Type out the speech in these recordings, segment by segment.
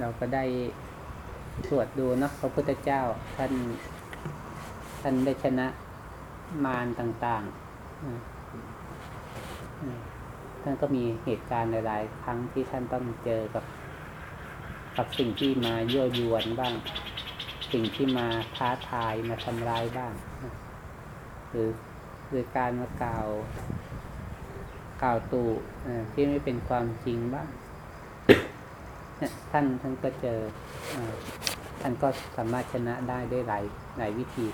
เราก็ได้ตรวจดูเนาะพระพุทธเจ้าท่านท่านได้ชนะมารต่างๆ ท่านก็มีเหตุการณ์หลาย ๆ ครั้งที่ท่านต้องเจอกับ กับสิ่งที่มายั่วยวนบ้าง สิ่งที่มาท้าทายมาทำร้ายบ้าง หรือหรือการมากล่าว กล่าวตู่ที่ไม่เป็นความจริงบ้าง ท่านท่านก็เจออท่านก็สามารถชนะได้ด้วยหลายหลายวิธี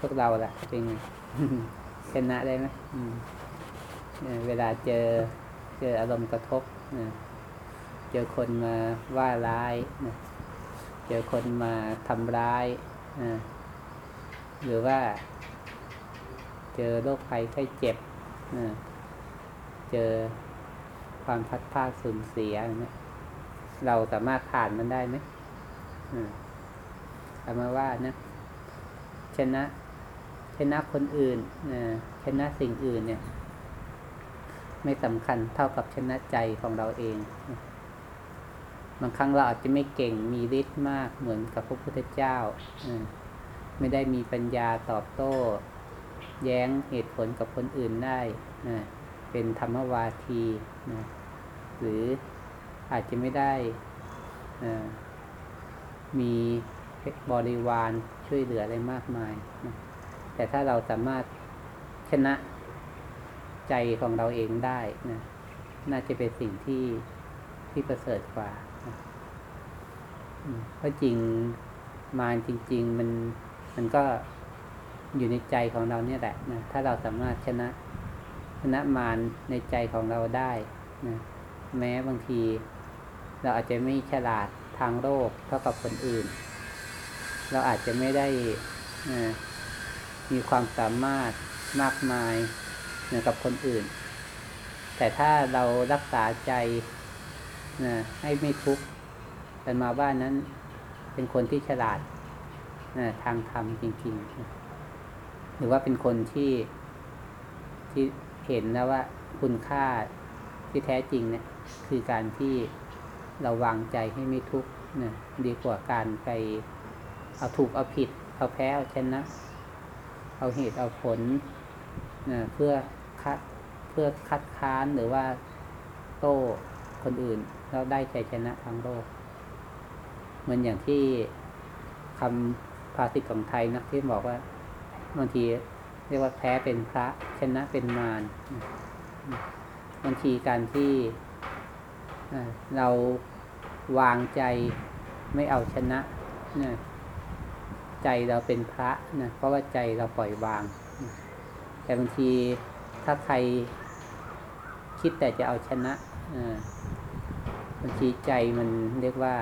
พวกเราล่ะเป็นไงชนะได้ไหมมเวลาเจอเจออารมณ์กระทบเจอคนมาว่าร้ายเจอคนมาทำร้ายหรือว่าเจอโรคภัยไข้เจ็บเจอ ความพัดพลาดสูญเสียเงี้ยเราสามารถผ่านมันได้ไหมเอามาว่านะ ชนะ ชนะคนอื่นนะชนะสิ่งอื่นเนี่ย ไม่สำคัญเท่ากับชนะใจของเราเองบางครั้งเราอาจจะไม่เก่งมีฤทธิ์มากเหมือนกับพระพุทธเจ้าไม่ได้มีปัญญาตอบโต้ แย้งเหตุผลกับคนอื่นได้ เป็นธรรมวาทีนะหรืออาจจะไม่ได้มีบริวารช่วยเหลืออะไรมากมายนะแต่ถ้าเราสามารถชนะใจของเราเองได้นะน่าจะเป็นสิ่งที่ที่ประเสริฐกว่านะอืมเพราะจริงมารจริง ๆ มันมันก็อยู่ในใจของเราเนี่ยแหละนะถ้าเราสามารถชนะ นะมารในใจของเราได้นะแม้บางที เราอาจจะไม่ฉลาดทางโลกเท่ากับคนอื่น เราอาจจะไม่ได้นะมีความสามารถมากมายเหมือนกับคนอื่น แต่ถ้าเรารักษาใจนะให้ไม่ทุกข์กันมาว่านนั้นเป็นคนที่ฉลาดนะทางธรรมจริงๆ หรือว่าเป็นคนที่ที่ เห็นแล้วว่าคุณค่าที่แท้จริงเนี่ยคือการที่เราวางใจให้ไม่ทุกข์นะดีกว่าการไปเอาถูกเอาผิด เอาแพ้เอาชนะเอาเหตุเอาผลนะเพื่อคัดเพื่อคัดค้านหรือว่าโต้คนอื่นแล้วได้ชัยชนะทางโลกเหมือนอย่างที่คำภาษิตของไทยนะที่บอกว่าบางที เรียกว่าแพ้เป็นพระชนะเป็นมารบางทีการที่เราวางใจไม่เอาชนะนะใจเราเป็นพระนะเพราะว่าใจเราปล่อยวาง แต่บางทีถ้าใครคิดแต่จะเอาชนะบางทีใจมันเรียกว่า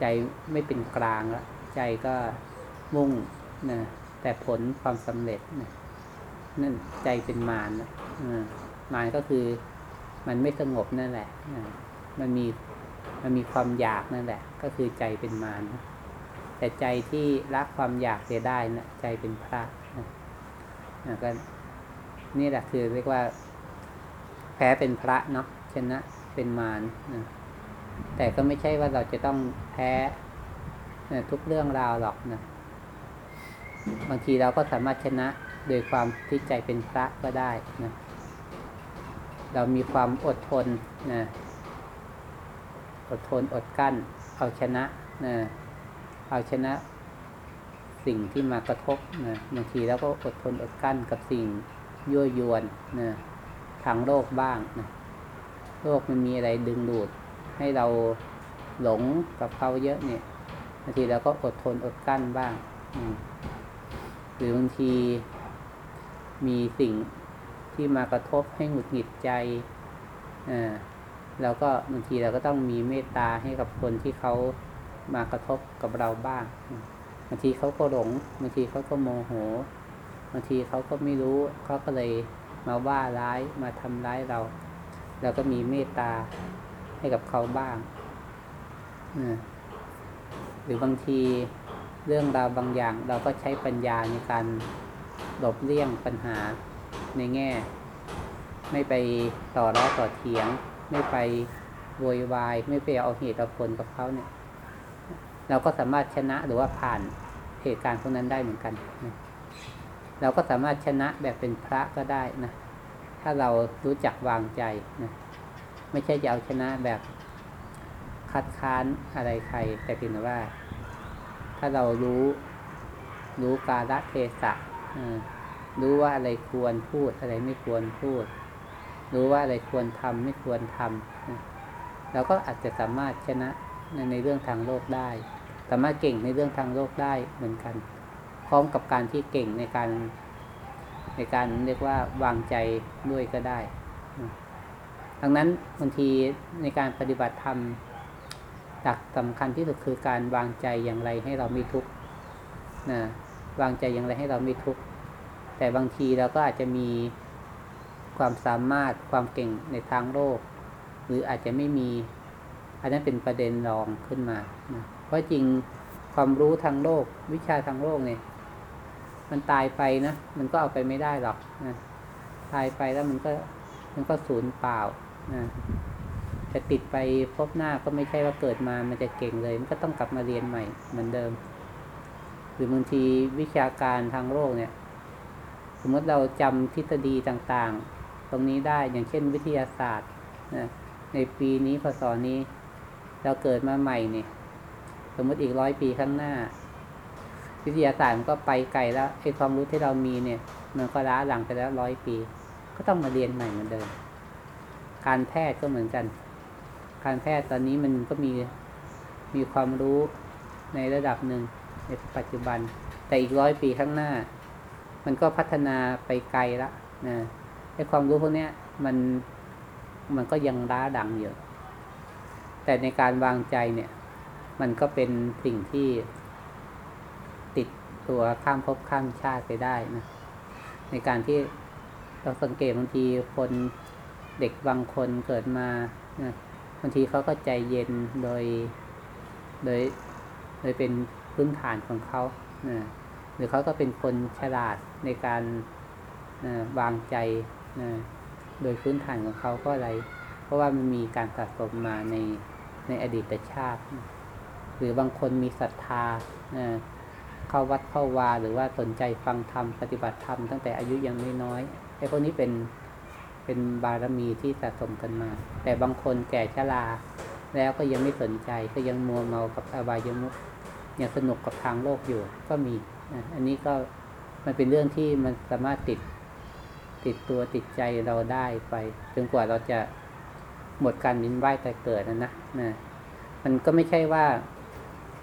ใจไม่เป็นกลางแล้วใจก็มุ่งนะ แต่ผลความสำเร็จนะนั่นใจเป็นมารนะมารก็คือมันไม่สงบนั่นแหละมันมีมันมีความอยากนั่นแหละ ก็คือใจเป็นมารนะแต่ใจที่รักความอยากเสียได้นะใจเป็นพระนะก็นี่แหละคือเรียกว่า แพ้เป็นพระเนาะชนะเป็นมารนะแต่ก็ไม่ใช่ว่าเราจะต้องแพ้นะทุกเรื่องราวหรอกนะ บางทีเราก็สามารถชนะโดยความที่ใจเป็นพระก็ได้นะเรามีความอดทนนะอดทนอดกั้น เอาชนะนะเอาชนะสิ่งที่มากระทบนะบางทีเราก็อดทนอดกั้นกับสิ่งยั่วยวนนะทางโลกบ้างนะโลกมันมีอะไรดึงดูด ให้เราหลงกับเขาเยอะเนี่ยบางทีเราก็อดทนอดกั้นบ้าง อืม หรือบางทีมีสิ่งที่มากระทบให้หงุดหงิดใจอ่าเราก็บางทีเราก็ต้องมีเมตตาให้กับคนที่เขามากระทบกับเราบ้างบางทีเขาก็หลงบางทีเขาก็โมโหบางทีเขาก็ไม่รู้เขาก็เลยมาว่าร้ายมาทำร้ายเรา เราก็มีเมตตาให้กับเขาบ้างอ่าหรือบางที เรื่องราวบางอย่าง เราก็ใช้ปัญญาในการหลบเลี่ยงปัญหาในแง่ ไม่ไปต่อร้อต่อเถียง ไม่ไปโวยวาย ไม่ไปเอาเหตุเอาผลกับเขาเนี่ย เราก็สามารถชนะหรือว่าผ่านเหตุการณ์พวกนั้นได้เหมือนกันนะเราก็สามารถชนะแบบเป็นพระก็ได้นะ ถ้าเรารู้จักวางใจนะ ไม่ใช่จะเอาชนะแบบคัดค้านอะไรใคร แต่เพียงแต่ว่า ถ้าเรารู้ รู้กาลเทศะรู้ว่าอะไรควรพูดอะไรไม่ควรพูด รู้ว่าอะไรควรทำไม่ควรทำเราก็อาจจะสามารถชนะในเรื่องทางโลกได้ สามารถเก่งในเรื่องทางโลกได้เหมือนกัน พร้อมกับการที่เก่งในการ ในการเรียกว่าวางใจด้วยก็ได้ดังนั้นบางทีในการปฏิบัติธรรม หลักสำคัญที่สุดคือการวางใจอย่างไรให้เราไม่ทุกข์นะวางใจอย่างไรให้เราไม่ทุกข์แต่บางทีเราก็อาจจะมีความสามารถความเก่งในทางโลก หรืออาจจะไม่มี อันนั้นเป็นประเด็นรองขึ้นมานะเพราะจริงความรู้ทางโลก วิชาทางโลกเนี่ย มันตายไปนะมันก็เอาไปไม่ได้หรอกนะตายไปแล้วมันก็มันก็สูญเปล่านะ จะติดไปพบหน้าก็ไม่ใช่ว่าเกิดมามันจะเก่งเลย มันก็ต้องกลับมาเรียนใหม่เหมือนเดิม หรือบางทีวิชาการทางโลกเนี่ย สมมติเราจำทฤษฎีต่างๆ ตรงนี้ได้อย่างเช่นวิทยาศาสตร์นะในปีนี้พศนี้ เราเกิดมาใหม่เนี่ยสมมติอีกร้อยปีข้างหน้า วิทยาศาสตร์มันก็ไปไกลแล้วไอ้ความรู้ที่เรามีเนี่ย มันก็ล้าหลังไปแล้วร้อยปี ก็ต้องมาเรียนใหม่เหมือนเดิม การแพทย์ก็เหมือนกัน การแพทย์ตอนนี้มันก็มีมีความรู้ในระดับหนึ่งในปัจจุบัน แต่อีกร้อยปีข้างหน้า มันก็พัฒนาไปไกลละนะไอ้ความรู้พวกนี้มันมันก็ยังล้าดังอยู่แต่ในการวางใจเนี่ย มันก็เป็นสิ่งที่ติดตัวข้ามภพข้ามชาติไปได้นะในการที่เราสังเกตบางทีคนเด็กบางคนเกิดมานะางทีเขาก็ใจเย็นโดยโดยโดยเป็นพื้นฐานของเขานะหรือเขาก็เป็นคนฉลาดในการนะวางใจนะโดยพื้นฐานของเขาก็อะไร เพราะว่ามันมีการสะสมมาในในอดีตชาติ หรือบางคนมีศรัทธานะเข้าวัดเข้าวาหรือว่าสนใจฟังธรรมปฏิบัติธรรมตั้งแต่อายุยังไม่น้อยไอ้พวกนี้เป็น เป็นบารมีที่สะสมกันมา แต่บางคนแก่ชราแล้วก็ยังไม่สนใจก็ยังมัวเมากับอบายมุขยังสนุกกับทางโลกอยู่ก็มีอันนี้ก็มันเป็นเรื่องที่มันสามารถติดติดตัวติดใจเราได้ไปจนกว่าเราจะหมดการวินไหวแต่เกิดนะนะนะมันก็ไม่ใช่ว่า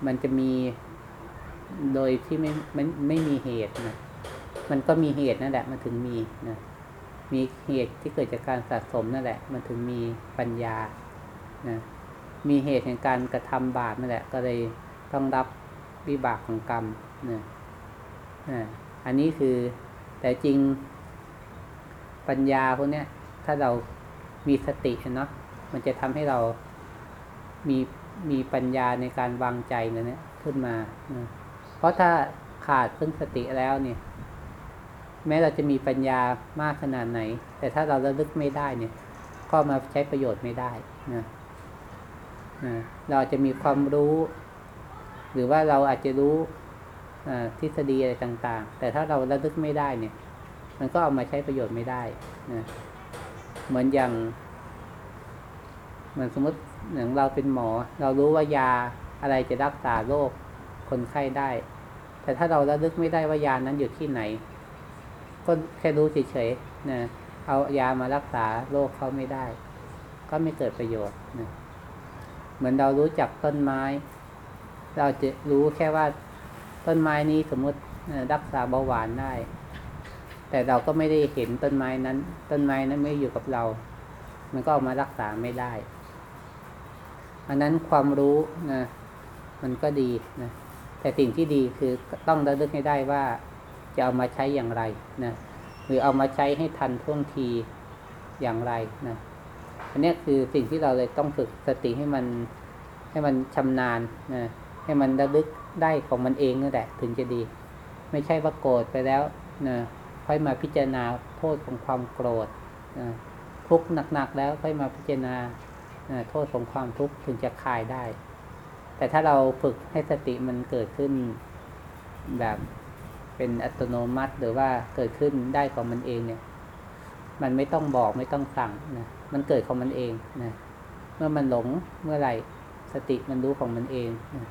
มันจะมีโดยที่ไม่ไม่ไม่มีเหตุนะมันก็มีเหตุนั่นแหละมันถึงมีนะ มีเหตุที่เกิดจากการสะสมนั่นแหละ มันถึงมีปัญญานะมีเหตุแห่งการกระทำบาปนั่นแหละ ก็เลยต้องรับวิบากของกรรมนะอันนี้คือแต่จริงปัญญาพวกนี้ถ้าเรามีสติเนาะมันจะทำให้เรามีมีปัญญาในการวางใจนะเนี่ยขึ้นมานะเพราะถ้าขาดซึ่งสติแล้วเนี่ย แม้เราจะมีปัญญามากขนาดไหน แต่ถ้าเราระลึกไม่ได้เนี่ย ก็มาใช้ประโยชน์ไม่ได้นะนะเราจะมีความรู้ หรือว่าเราอาจจะรู้ทฤษฎีอะไรต่างๆ แต่ถ้าเราระลึกไม่ได้เนี่ย มันก็เอามาใช้ประโยชน์ไม่ได้นะเหมือนอย่างเหมือนสมมติอย่างเราเป็นหมอ เรารู้ว่ายาอะไรจะรักษาโรคคนไข้ได้ แต่ถ้าเราระลึกไม่ได้ว่ายานั้นอยู่ที่ไหน ก็แค่รู้เฉยๆนะเอายามารักษาโรคเขาไม่ได้ ก็ไม่เกิดประโยชน์นะเหมือนเรารู้จักต้นไม้ เราจะรู้แค่ว่าต้นไม้นี้สมมติรักษาเบาหวานได้ แต่เราก็ไม่ได้เห็นต้นไม้นั้น ต้นไม้นั้นไม่อยู่กับเรา มันก็เอามารักษาไม่ได้ อันนั้นความรู้นะมันก็ดีนะแต่สิ่งที่ดีคือต้องระลึกให้ได้ว่า จะเอามาใช้อย่างไรนะหรือเอามาใช้ให้ทันท่วงทีอย่างไรนะอันนี้คือสิ่งที่เราเลยต้องฝึกสติให้มันให้มันชำนาญนะให้มันระลึกได้ของมันเองนั่นแหละถึงจะดี ไม่ใช่ว่าโกรธไปแล้วนะค่อยมาพิจารณาโทษของความโกรธนะทุกข์หนักๆแล้วค่อยมาพิจารณาโทษของความทุกข์ถึงจะคลายได้ แต่ถ้าเราฝึกให้สติมันเกิดขึ้นแบบ เป็นอัตโนมัติ หรือว่าเกิดขึ้นได้ของมันเองเนี่ย มันไม่ต้องบอกไม่ต้องสั่งนะมันเกิดของมันเองนะเมื่อมันหลงเมื่อไหร่สติมันรู้ของมันเองนะ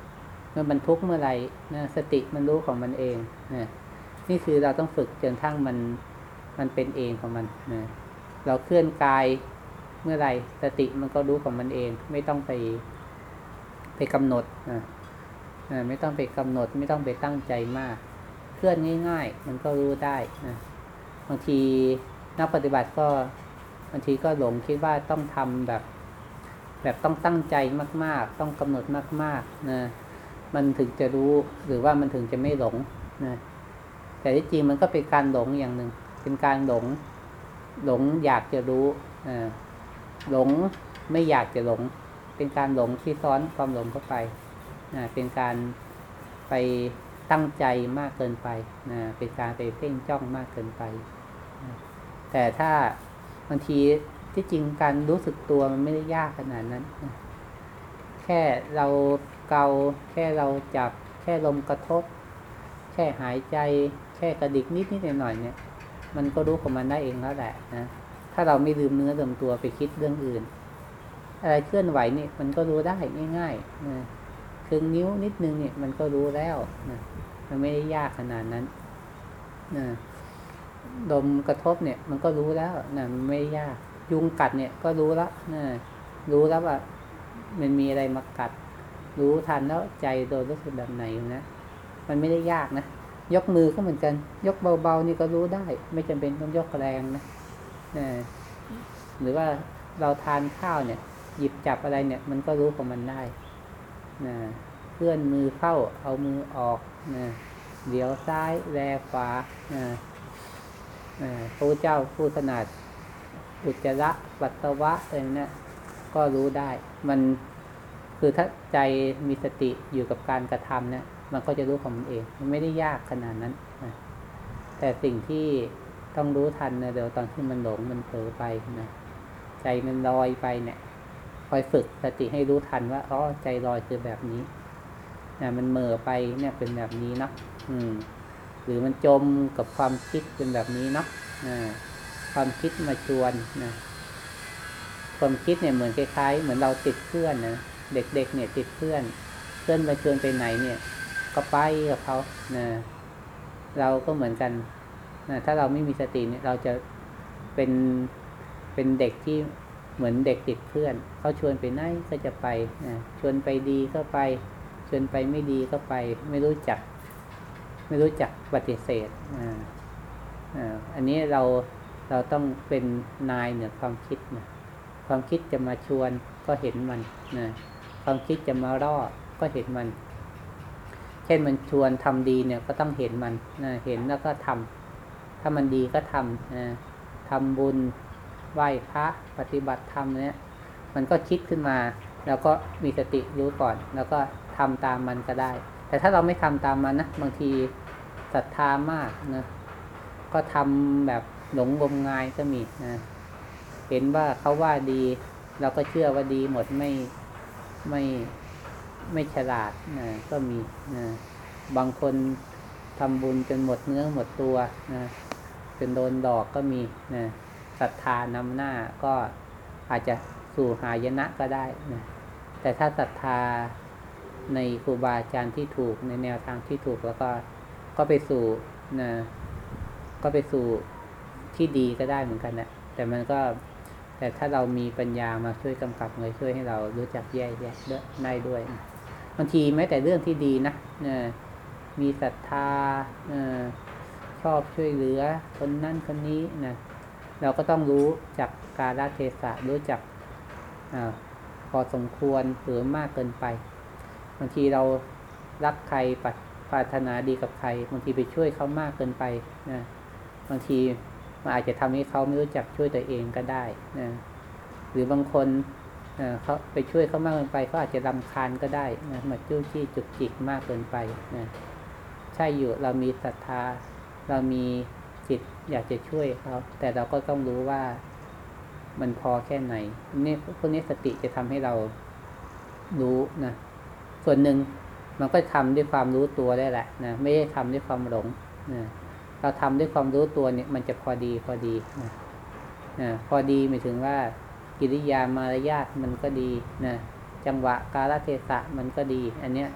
เมื่อมันทุกข์เมื่อไหร่นะสติมันรู้ของมันเองนะนี่คือเราต้องฝึกจนทั้งมันมันเป็นเองของมันนะเราเคลื่อนกายเมื่อไหร่สติมันก็รู้ของมันเอง ไม่ต้องไปไปกำหนดนะไม่ต้องไปกำหนด ไม่ต้องไปตั้งใจมาก เคลื่อนง่าย ๆ มันก็รู้ได้นะบางทีนักปฏิบัติก็บางทีก็หลงคิดว่าต้องทำแบบ แบบต้องตั้งใจมาก ๆ ต้องกำหนดมากๆนะมันถึงจะรู้หรือว่ามันถึงจะไม่หลงนะแต่ที่จริงมันก็เป็นการหลงอย่างหนึ่งเป็นการหลง หลงอยากจะรู้หลงไม่อยากจะหลง เป็นการหลงที่ซ้อนความหลงเข้าไปนะเป็นการไป ตั้งใจมากเกินไปนะเป็นการไปเพ่งจ้องมากเกินไปนะแต่ถ้าบางทีที่จริงการรู้สึกตัวมันไม่ได้ยากขนาดนั้นนะแค่เราเกาแค่เราจับ แค่ลมกระทบ แค่หายใจ แค่กระดิกนิดนิดหน่อยหน่อยเนี่ย มันก็รู้ของมันได้เองแล้วแหละนะถ้าเราไม่ลืมเนื้อลืมตัวไปคิดเรื่องอื่น อะไรเคลื่อนไหวนี่มันก็รู้ได้ง่ายๆนะ คึงนิ้วนิดนึงเนี่ยมันก็รู้แล้วนะมันไม่ได้ยากขนาดนั้นนะดมกระทบเนี่ย มันก็รู้แล้วนะมันไม่ยากยุงกัดเนี่ยก็รู้แล้วนะรู้แล้วว่ามันมีอะไรมากัด รู้ทันแล้วใจโดนรู้สึกแบบไหนนะมันไม่ได้ยากนะยกมือก็เหมือนกัน ยกเบาๆนี่ก็รู้ได้ ไม่จำเป็นต้องยกแรงนะนะหรือว่าเราทานข้าวเนี่ย หยิบจับอะไรเนี่ย มันก็รู้ของมันได้ นะเคลื่อนมือเข้าเอามือออกนะเดี๋ยวซ้ายแลขวานะพระเจ้าผู้ถนัดอุจจาระปัสสาวะอะไรเนี่ยก็รู้ได้ มันคือถ้าใจมีสติอยู่กับการกระทำเนี่ยมันก็จะรู้ของมันเอง มันไม่ได้ยากขนาดนั้นนะแต่สิ่งที่ต้องรู้ทันนะเดี๋ยวตอนที่มันหลงมันเผลอไปนะใจมันลอยไปเนี่ย คอยฝึกสติให้รู้ทันว่าอ๋อใจลอยคือแบบนี้นะมันเมื่อไปเนี่ยเป็นแบบนี้เนาะอืม หรือมันจมกับความคิดเป็นแบบนี้เนาะความคิดมาชวนนะความคิดเนี่ยเหมือนคล้ายๆ เหมือนเราติดเพื่อนนะเด็กๆเนี่ย ติดเพื่อน เพื่อนมาชวนไปไหนเนี่ย ก็ไปกับเขานะเราก็เหมือนกันนะถ้าเราไม่มีสติเนี่ย เราจะเป็นเป็นเด็กที่ เหมือนเด็กติดเพื่อนเขาชวนไปไหนก็จะไปนะชวนไปดีก็ไป ชวนไปไม่ดีก็ไป ไม่รู้จัก ไม่รู้จักปฏิเสธอ่าอ่าอันนี้เราเราต้องเป็นนายเหนือความคิดนะความคิดจะมาชวนก็เห็นมันนะความคิดจะมาล่อก็เห็นมัน เช่นมันชวนทำดีเนี่ยก็ต้องเห็นมันนะเห็นแล้วก็ทำถ้ามันดีก็ทำนะทำบุญ ไหว้พระปฏิบัติธรรมเนี่ยมันก็คิดขึ้นมา แล้วก็มีสติรู้ก่อน แล้วก็ทำตามมันก็ได้ แต่ถ้าเราไม่ทำตามมันนะบางทีศรัทธามากนะก็ทำแบบหลงงมงายก็มีนะเห็นว่าเขาว่าดีเราก็เชื่อว่าดีหมดไม่ไม่ไม่ฉลาดนะก็มีนะบางคนทำบุญจนหมดเนื้อหมดตัวนะจนโดนดอกก็มีนะ ศรัทธานำหน้าก็อาจจะสู่หายนะก็ได้นะแต่ถ้าศรัทธาในครูบาอาจารย์ที่ถูกในแนวทางที่ถูกแล้วก็ก็ไปสู่นะก็ไปสู่ที่ดีก็ได้เหมือนกันนะแต่มันก็แต่ถ้าเรามีปัญญามาช่วยกำกับเลยช่วยให้เรารู้จักแยกแยะได้ด้วยบางทีแม้แต่เรื่องที่ดีนะมีศรัทธาชอบช่วยเหลือคนนั่นคนนี้นะ เราก็ต้องรู้จักกาลเทศะรู้จักอพอสมควรหรือมากเกินไปบางทีเรารักใครปรารถนาดีกับใครบางทีไปช่วยเขามากเกินไปนะบางทีมันอาจจะทำให้เขาไม่รู้จักช่วยตัวเองก็ได้นะหรือบางคนเขาไปช่วยเขามากเกินไปเขาอาจจะรำคาญก็ได้นะมาจู้จี้จุกจิกมากเกินไปนะใช่อยู่เรามีศรัทธาเรามี จิตอยากจะช่วยเขาแต่เราก็ต้องรู้ว่ามันพอแค่ไหนนี่พวกนี้สติจะทำให้เรารู้นะส่วนหนึ่งมันก็ทำด้วยความรู้ตัวได้แหละนะไม่ได้ทำด้วยความหลงนะเราทำด้วยความรู้ตัวเนี่ย มันจะพอดีพอดีนะนะพอดีหมายถึงว่า กิริยามารยาทมันก็ดีนะจังหวะกาลเทศะมันก็ดี อันเนี้ย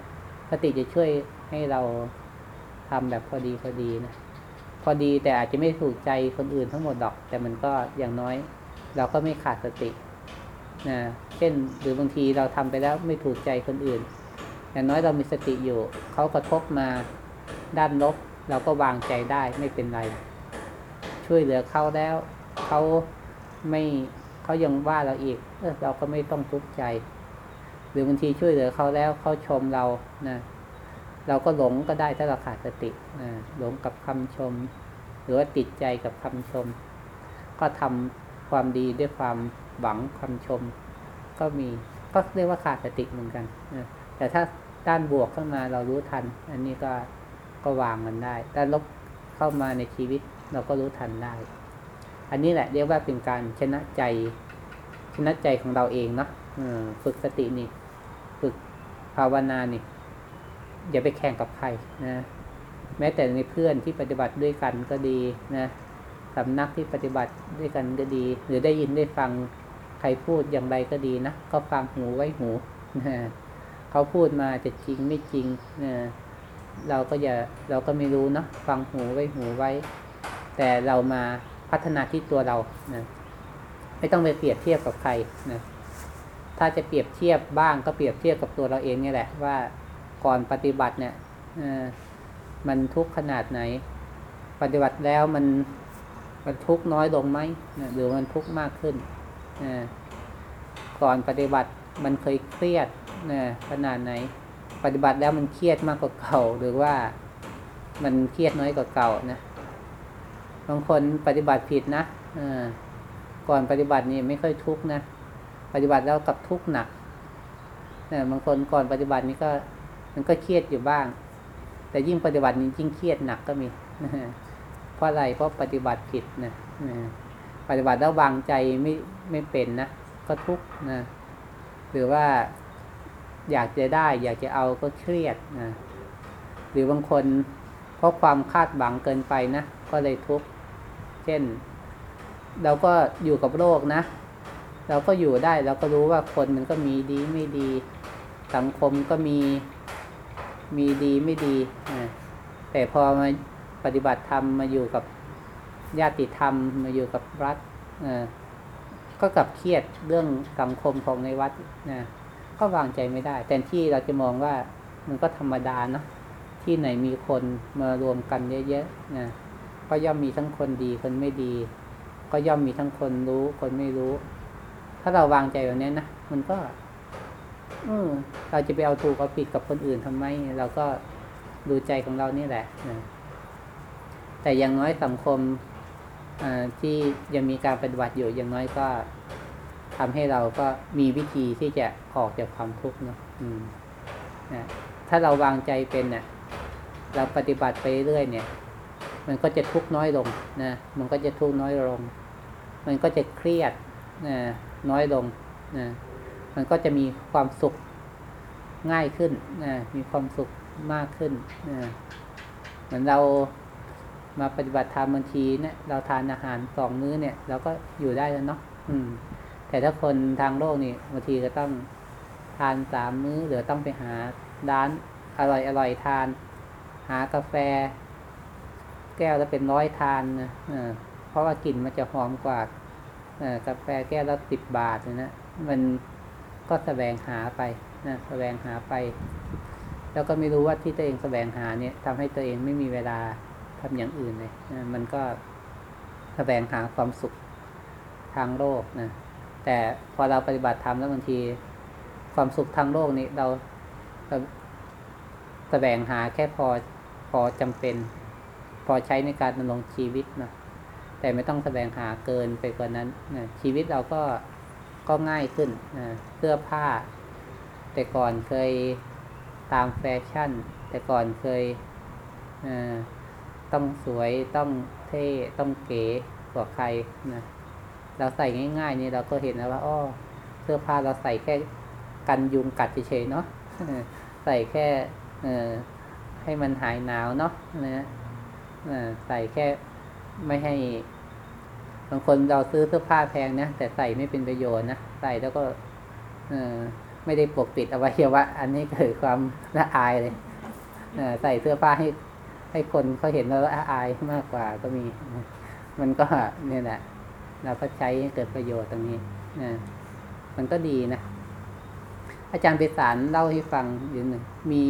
สติจะช่วยให้เราทำแบบพอดีพอดีนะ อดีแต่อาจจะไม่ถูกใจคนอื่นทั้งหมดดอก แต่มันก็อย่างน้อย เราก็ไม่ขาดสตินะเช่นหรือบางทีเราทำไปแล้วไม่ถูกใจคนอื่น อย่างน้อยเรามีสติอยู่ เขากระทบมาด้านลบ เราก็วางใจได้ไม่เป็นไร ช่วยเหลือเขาแล้ว เขาไม่เขายังว่าเราอีกเออเราก็ไม่ต้องทุกข์ใจ หรือบางทีช่วยเหลือเขาแล้วเขาชมเรานะ เราก็หลงก็ได้ถ้าเราขาดสติหลงกับคำชม หรือว่าติดใจกับคำชม ก็ทำความดีด้วยความหวังคำชม ก็มีก็เรียกว่าขาดสติเหมือนกันแต่ถ้าด้านบวกเข้ามาเรารู้ทัน อันนี้ก็ก็วางมันได้ด้านลบเข้ามาในชีวิตเราก็รู้ทันได้ อันนี้แหละเรียกว่าเป็นการชนะใจ ชนะใจของเราเองเนาะฝึกสตินี่ ฝึกภาวนานี่ อย่าไปแข่งกับใครนะ แม้แต่ในเพื่อนที่ปฏิบัติด้วยกันก็ดีนะสำนักที่ปฏิบัติด้วยกันก็ดี หรือได้ยินได้ฟังใครพูดอย่างไรก็ดีนะก็ฟังหูไว้หูนะเขาพูดมาจะจริงไม่จริงนะเราก็อย่าเราก็ไม่รู้เนาะฟังหูไว้หูไว้ แต่เรามาพัฒนาที่ตัวเรานะไม่ต้องไปเปรียบเทียบกับใครนะถ้าจะเปรียบเทียบบ้างก็เปรียบเทียบกับตัวเราเองนี่แหละว่า ก่อนปฏิบัติเนี่ยมันทุกข์ขนาดไหน ปฏิบัติแล้วมันมันทุกข์น้อยลงไหมหรือมันทุกข์มากขึ้นก่อนปฏิบัติมันเคยเครียดนะขนาดไหน ปฏิบัติแล้วมันเครียดมากกว่าเก่า หรือว่ามันเครียดน้อยกว่าเก่านะบางคนปฏิบัติผิดนะก่อนปฏิบัตินี่ไม่ค่อยทุกข์นะปฏิบัติแล้วกับทุกข์หนักนะบางคนก่อนปฏิบัตินี่ก็ มันก็เครียดอยู่บ้าง แต่ยิ่งปฏิบัตินี่ยิ่งเครียดหนักก็มีเพราะอะไรเพราะปฏิบัติผิดนะปฏิบัติแล้ววางใจไม่ไม่เป็นนะก็ทุกข์นะหรือว่าอยากจะได้ อยากจะเอาก็เครียดนะหรือบางคนเพราะความคาดหวังเกินไปนะก็เลยทุกข์เช่น เราก็อยู่กับโลกนะ เราก็อยู่ได้เราก็รู้ว่าคนมันก็มีดีไม่ดี สังคมก็มี มีดีไม่ดีแต่พอมาปฏิบัติธรรมมาอยู่กับญาติธรรมมาอยู่กับรัฐก็กลับเครียดเรื่องสังคมของในวัดนะก็วางใจไม่ได้ แต่ที่เราจะมองว่ามันก็ธรรมดานะที่ไหนมีคนมารวมกันเยอะๆนะก็ย่อมมีทั้งคนดีคนไม่ดี ก็ย่อมมีทั้งคนรู้คนไม่รู้ ถ้าเราวางใจแบบนี้นะมันก็ เออเราจะไปเอาถูกเอาผิดกับคนอื่นทำไม เราก็ดูใจของเรานี่แหละนะแต่อย่างน้อยสังคมที่ยังมีการปฏิบัติอยู่อย่างน้อยก็ทำให้เราก็มีวิธีที่จะออกจากความทุกข์เนาะนะถ้าเราวางใจเป็นเนะ่ยเราปฏิบัติไปเรื่อยเนี่ย มันก็จะทุกข์น้อยลงนะมันก็จะทุกข์น้อยลง มันก็จะเครียดนะน้อยลงนะ มันก็จะมีความสุขง่ายขึ้นนะมีความสุขมากขึ้นนะเหมือนเรามาปฏิบัติธรรมบางทีเนี่ยเราทานอาหารสองมื้อเนี่ยเราก็อยู่ได้แล้วเนาะอืม แต่ถ้าคนทางโลกนี่บางทีก็ต้องทานสามมื้อหรือต้องไปหาร้านอร่อยอร่อยทาน หากาแฟ แก้วละเป็นร้อยทานนะเพราะว่ากลิ่นมันจะหอมกว่ากาแฟแก้วละสิบบาทนะมัน ก็แสวงหาไปนะแสวงหาไป แล้วก็ไม่รู้ว่าที่ตัวเองแสวงหาเนี่ยทำให้ตัวเองไม่มีเวลาทำอย่างอื่นเลยนะมันก็แสวงหาความสุขทางโลกนะแต่พอเราปฏิบัติธรรมแล้วบางทีความสุขทางโลกนี้เราแสวงหาแค่พอพอจำเป็น พอใช้ในการดำรงชีวิตนะแต่ไม่ต้องแสวงหาเกินไปกว่านั้นนะชีวิตเราก็ ก็ง่ายขึ้นเสื้อผ้า แต่ก่อนเคยตามแฟชั่น แต่ก่อนเคยต้องสวยต้องเท่ต้องเก๋กว่าใครนะเราใส่ง่ายๆนี่เราก็เห็นแล้วว่าอ้อเสื้อผ้าเราใส่แค่กันยุงกัดเฉยๆเนาะใส่แค่ให้มันหายหนาวเนาะนะใส่แค่ไม่ให้ บางคนเราซื้อเสื้อผ้าแพงนะแต่ใส่ไม่เป็นประโยชน์นะใส่แล้วก็ เออไม่ได้ปกปิดอวัยวะ อันนี้เกิดความละอายเลยเออใส่เสื้อผ้าให้ให้คนเขาเห็นแล้วละอายมากกว่าก็มี มันก็เนี่ยแหละเราก็ใช้เกิดประโยชน์ตรงนี้นะมันก็ดีนะอาจารย์ไปสารเล่าให้ฟังอยู่หนึ่งมี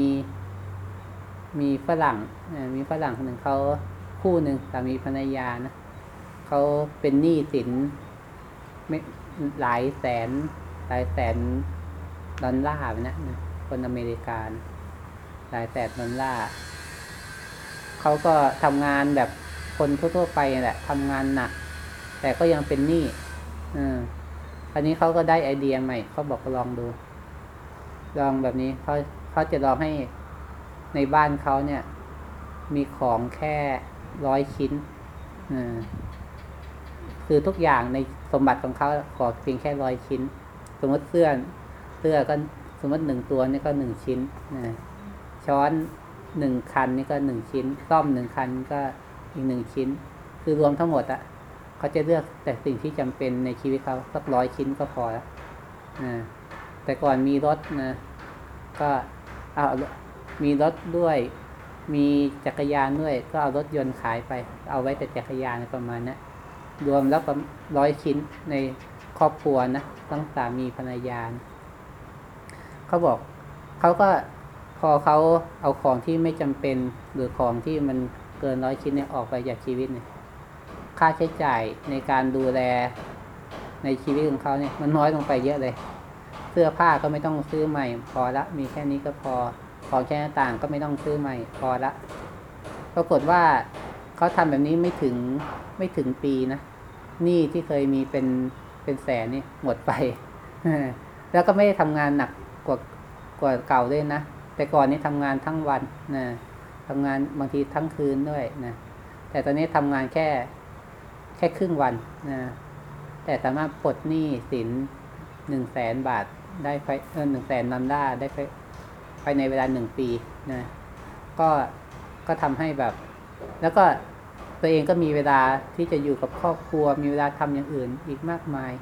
มีฝรั่งมีฝรั่งคนหนึ่งเขาคู่หนึ่งสามีภรรยานะ เขาเป็นหนี้สินไม่หลายแสน หลายแสนดอลลาร์นะนะคนอเมริกาหลายแสนดอลลาร์เขาก็ทำงานแบบคนทั่วๆไปแหละทำงานหนัก แต่ก็ยังเป็นหนี้อคราวนี้เขาก็ได้ไอเดียใหม่เขาบอกลองดู ลองแบบนี้เขาเขาจะลองให้ในบ้านเขาเนี่ย มีของแค่ร้อยชิ้น อ คือทุกอย่างในสมบัติของเขาขอเพียงแค่ร้อยชิ้น สมมติเสื้อเสื้อก็สมมติหนึ่งตัวนี่ก็หนึ่งชิ้นช้อนหนึ่งคันนี่ก็หนึ่งชิ้นซ่อมหนึ่งคันก็อีกหนึ่งชิ้น คือรวมทั้งหมดอะเขาจะเลือกแต่สิ่งที่จำเป็นในชีวิตเขาสักร้อยชิ้นก็พอแล้วแต่ก่อนมีรถนะ ก็เอามีรถด้วย มีจักรยานด้วย ก็เอารถยนต์ขายไป เอาไว้แต่จักรยานประมาณนะั้น รวมแล้วประร้อยชิ้นในครอบครัวนะตั้งสามีภรรยาเขาบอกเขาก็พอเขาเอาของที่ไม่จำเป็นหรือของที่มันเกินร้อยชิ้นเนี่ยออกไปจากชีวิตเนี่ยค่าใช้จ่ายในการดูแลในชีวิตของเขาเนี่ย มันน้อยลงไปเยอะเลย เสื้อผ้าก็ไม่ต้องซื้อใหม่ พอละมีแค่นี้ก็พอของใช้ต่างก็ไม่ต้องซื้อใหม่ พอละปรากฏว่า เขาทำแบบนี้ไม่ถึงไม่ถึงปีนะหนี้ที่เคยมีเป็นเป็นแสนนี่หมดไป แล้วก็ไม่ได้ทำงานหนักกว่ากว่าเก่าด้วยนะ แต่ก่อนนี้ทำงานทั้งวันนะทำงานบางทีทั้งคืนด้วยนะ แต่ตอนนี้ทำงานแค่แค่ครึ่งวันนะ แต่สามารถปลดหนี้สินหนึ่งแสนบาทได้ไปเออหนึ่งแสนนันด้าได้ไปภายในเวลาหนึ่งปีนะ ก็ก็ทำให้แบบ แล้วก็ตัวเองก็มีเวลาที่จะอยู่กับครอบครัว มีเวลาทำอย่างอื่นอีกมากมาย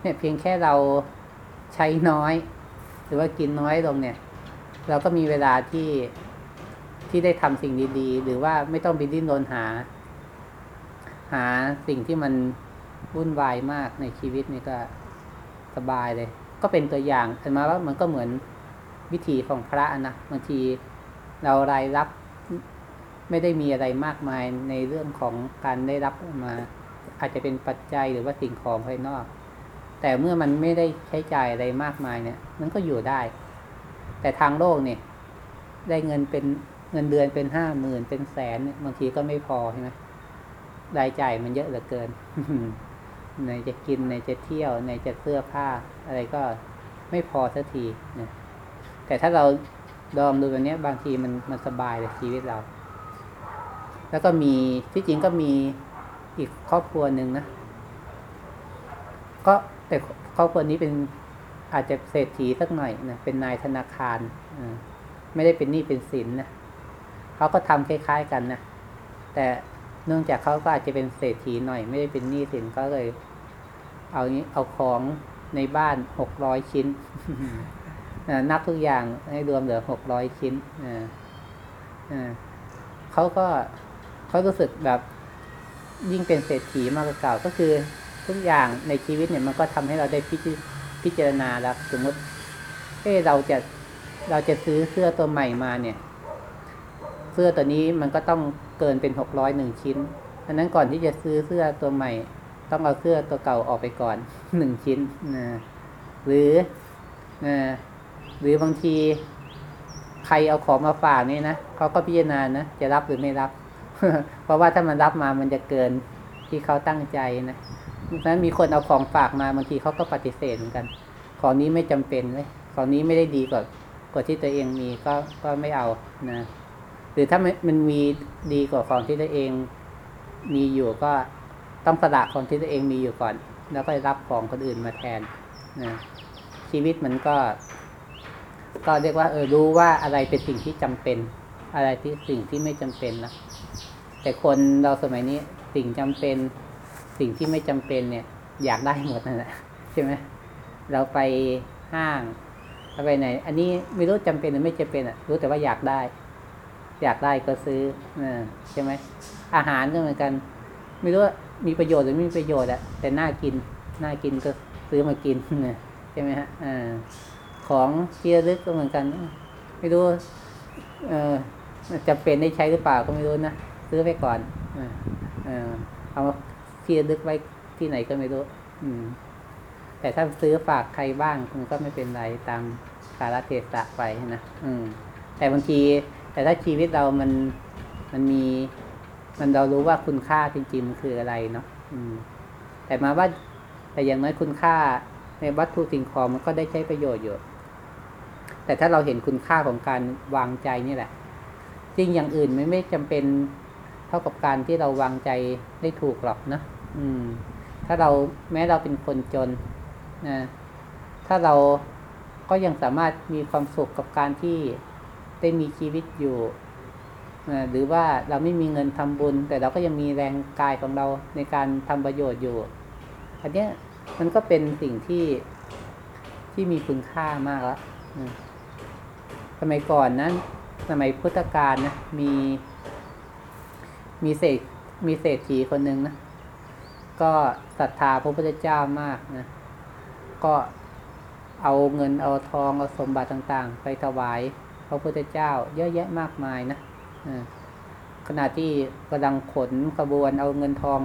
เนี่ยเพียงแค่เราใช้น้อย หรือว่ากินน้อยลงเนี่ย เราก็มีเวลาที่ที่ได้ทำสิ่งดีๆ หรือว่าไม่ต้องไปดิ้นรนหา หาสิ่งที่มันวุ่นวายมากในชีวิตนี่ก็สบายเลย ก็เป็นตัวอย่างเห็นมาว่ามันก็เหมือนวิธีของพระนะบางทีเรารายรับ ไม่ได้มีอะไรมากมายในเรื่องของการได้รับมา อาจจะเป็นปัจจัยหรือว่าสิ่งของภายนอก แต่เมื่อมันไม่ได้ใช้จ่ายอะไรมากมายเนี่ย มันก็อยู่ได้ แต่ทางโลกเนี่ย ได้เงินเป็นเงินเดือนเป็นห้าหมื่นเป็นแสนบางทีก็ไม่พอใช่ไหมรายจ่ายมันเยอะเหลือเกินไหนจะกินไหนจะเที่ยวไหนจะเสื้อผ้า อะไรก็ไม่พอสักทีนะแต่ถ้าเราลองดูแบบนี้บางทีมันมันสบายเลยชีวิตเรา แล้วก็มีที่จริงก็มีอีกครอบครัวหนึ่งนะ ก็แต่ครอบครัวนี้เป็นอาจจะเศรษฐีสักหน่อยนะเป็นนายธนาคารไม่ได้เป็นหนี้เป็นสินนะเขาก็ทำคล้าย ๆกันนะแต่เนื่องจากเขาก็อาจจะเป็นเศรษฐีหน่อย ไม่ได้เป็นหนี้สินก็เลย เอางี้เอาของในบ้านหกร้อยชิ้นนับทุกอย่างให้รวมเหลือหกร้อยชิ้นเขาก็ เขารู้สึกแบบยิ่งเป็นเศรษฐีมากกว่าเก่าก็คือทุกอย่างในชีวิตเนี่ยมันก็ทำให้เราได้พิจพจารณาแล้วสมมติเอ้เราจะเราจะซื้อเสื้อตัวใหม่มาเนี่ย เสื้อตัวนี้มันก็ต้องเกินเป็นหกร้อยหนึ่งชิ้นดังนั้นก่อนที่จะซื้อเสื้อตัวใหม่ ต้องเอาเสื้อตัวเก่าออกไปก่อนหนึ่งชิ้นนะหรือนะหรือบางทีใครเอาของมาฝากนี่นะเขาก็พิจารณานะจะรับหรือไม่รับ เพราะว่าถ้ามันรับมามันจะเกินที่เขาตั้งใจนะดังนั้นมีคนเอาของฝากมาบางทีเขาก็ปฏิเสธเหมือนกัน ของนี้ไม่จำเป็นเลยของนี้ไม่ได้ดีกว่ากว่าที่ตัวเองมีก็ก็ไม่เอานะหรือถ้ามันมีดีกว่าของที่ตัวเองมีอยู่ก็ต้องสละของที่ตัวเองมีอยู่ก่อน แล้วก็รับของคนอื่นมาแทนนะชีวิตมันก็ ก็เรียกว่า เออรู้ว่าอะไรเป็นสิ่งที่จำเป็น อะไรที่สิ่งที่ไม่จำเป็นนะ แต่คนเราสมัยนี้สิ่งจำเป็นสิ่งที่ไม่จำเป็นเนี่ย อยากได้หมดนั่นแหละใช่ไหมเราไปห้างเราไปไหน อันนี้ไม่รู้จำเป็นหรือไม่จำเป็นอะ รู้แต่ว่าอยากได้ อยากได้ก็ซื้ออใช่ไหมอาหารก็เหมือนกัน ไม่รู้มีประโยชน์หรือไม่มีประโยชน์อะแต่น่ากินน่ากินก็ซื้อมากินนะใช่ไหมฮะอ่าของเที่ระลึกก็เหมือนกัน ไม่รู้เออจะเป็นได้ใช้หรือเปล่าก็ไม่รู้นะ ซื้อไปก่อนเออเอาที่ระลึกไว้ที่ไหนก็ไม่รู้อืมแต่ถ้าซื้อฝากใครบ้างมันก็ไม่เป็นไรตามกาลเทศะไปนะอืมแต่บางที แต่ถ้าชีวิตเรามันมันมี มันเรารู้ว่าคุณค่าจริงๆมันคืออะไรเนาะอืมแต่มาว่า แต่อย่างน้อยคุณค่าในวัตถุสิ่งของมันก็ได้ใช้ประโยชน์อยู่แต่ถ้าเราเห็นคุณค่าของการวางใจนี่แหละจริงอย่างอื่นไม่ไม่จำเป็น เท่ากับการที่เราวางใจได้ถูกหรอกนะอืม ถ้าเราแม้เราเป็นคนจนนะถ้าเราก็ยังสามารถมีความสุขกับการที่ได้มีชีวิตอยู่นะหรือว่าเราไม่มีเงินทำบุญ แต่เราก็ยังมีแรงกายของเราในการทำประโยชน์อยู่ อันเนี้ยมันก็เป็นสิ่งที่ที่มีคุณค่ามากแล้วสมัยก่อนนั้นสมัยพุทธกาลนะมี มีเศรษมีเศรษฐีคนหนึ่งนะ ก็ศรัทธาพระพุทธเจ้ามากนะ ก็เอาเงินเอาทองเอาสมบัติต่างๆ ไปถวายพระพุทธเจ้า เยอะแยะมากมายนะขณะที่กำลังขนขบวนเอาเงินทอง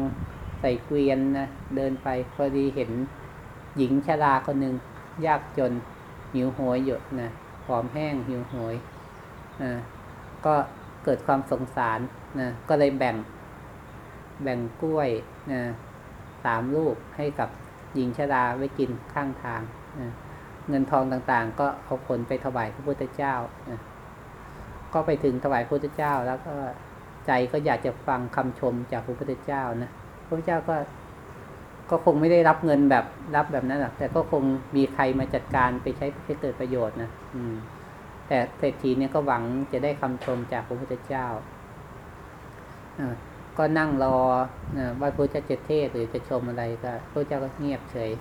ใส่เกวียนนะเดินไปพอดีเห็นหญิงชราคนหนึ่งยากจนหิวโหยอยู่นะผอมแห้งหิวโหยนะก็เกิดความสงสาร นะก็เลยแบ่งแบ่งกล้วยนะสามลูกให้กับหญิงชราไว้กินข้างทางนะเงินทองต่างๆ ก็เอาผลไปถวายพระพุทธเจ้านะก็ไปถึงถวายพระพุทธเจ้าแล้วก็ใจก็อยากจะฟังคำชมจากพระพุทธเจ้านะพระพุทธเจ้าก็ก็คงไม่ได้รับเงินแบบรับแบบนั้นหรอกแต่ก็คงมีใครมาจัดการไปใช้ให้เกิดประโยชน์นะอืม แต่เศรษฐีเนี่ยก็หวังจะได้คำชมจากพระพุทธเจ้า ก็นั่งรอว่าพระเจ้าจะเทศหรือจะชมอะไรก็พระเจ้าก็เงียบเฉย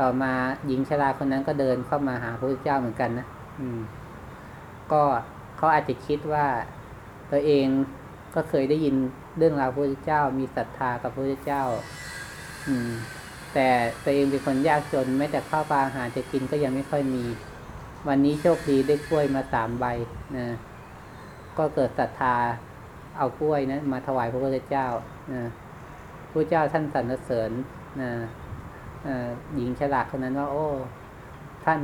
ต่อมาหญิงชราคนนั้นก็เดินเข้ามาหาพระเจ้าเหมือนกันนะอืม ก็เขาอาจจะคิดว่าตัวเองก็เคยได้ยินเรื่องราวพระเจ้ามีศรัทธากับพระเจ้า อืม แต่ตัวเองเป็นคนยากจนแม้แต่ข้าวปลาอาหารจะกินก็ยังไม่ค่อยมี วันนี้โชคดีได้กล้วยมาสามใบนะก็เกิดศรัทธา เอากล้วยนะมาถวายพระพุทธเจ้านะพระเจ้าท่านสรรเสริญนะหญิงฉลาดคนนั้นว่า โอ้ ท่าน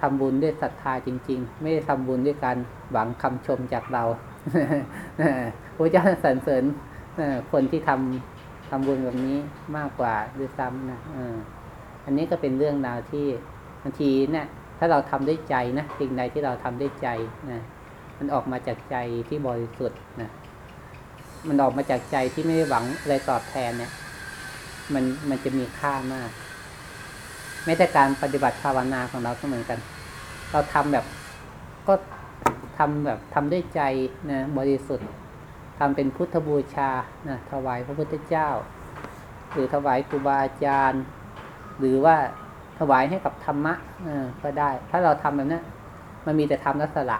ทำบุญด้วยศรัทธาจริง ๆ ไม่ได้ทำบุญด้วยการหวังคำชมจากเราพระเจ้าสรรเสริญคนที่ทำทำบุญแบบนี้มากกว่าด้วยซ้ำนะอันนี้ก็เป็นเรื่องราวที่บางทีเนะี่ยถ้าเราทำด้วยใจนะสิ่งใดที่เราทำด้วยใจนะมันออกมาจากใจที่บริสุทธิ์นะ มันออกมาจากใจที่ไม่ได้หวังอะไรตอบแทนเนี่ย มันมันจะมีค่ามากแม้แต่การปฏิบัติภาวนาของเราก็เหมือนกัน เราทำแบบก็ทำแบบทำด้วยใจนะบริสุทธิ์ทำเป็นพุทธบูชานะถวายพระพุทธเจ้า หรือถวายครูบาอาจารย์ หรือว่าถวายให้กับธรรมะก็ได้ ถ้าเราทำแบบนั้นมันมีแต่ทำลักษณะ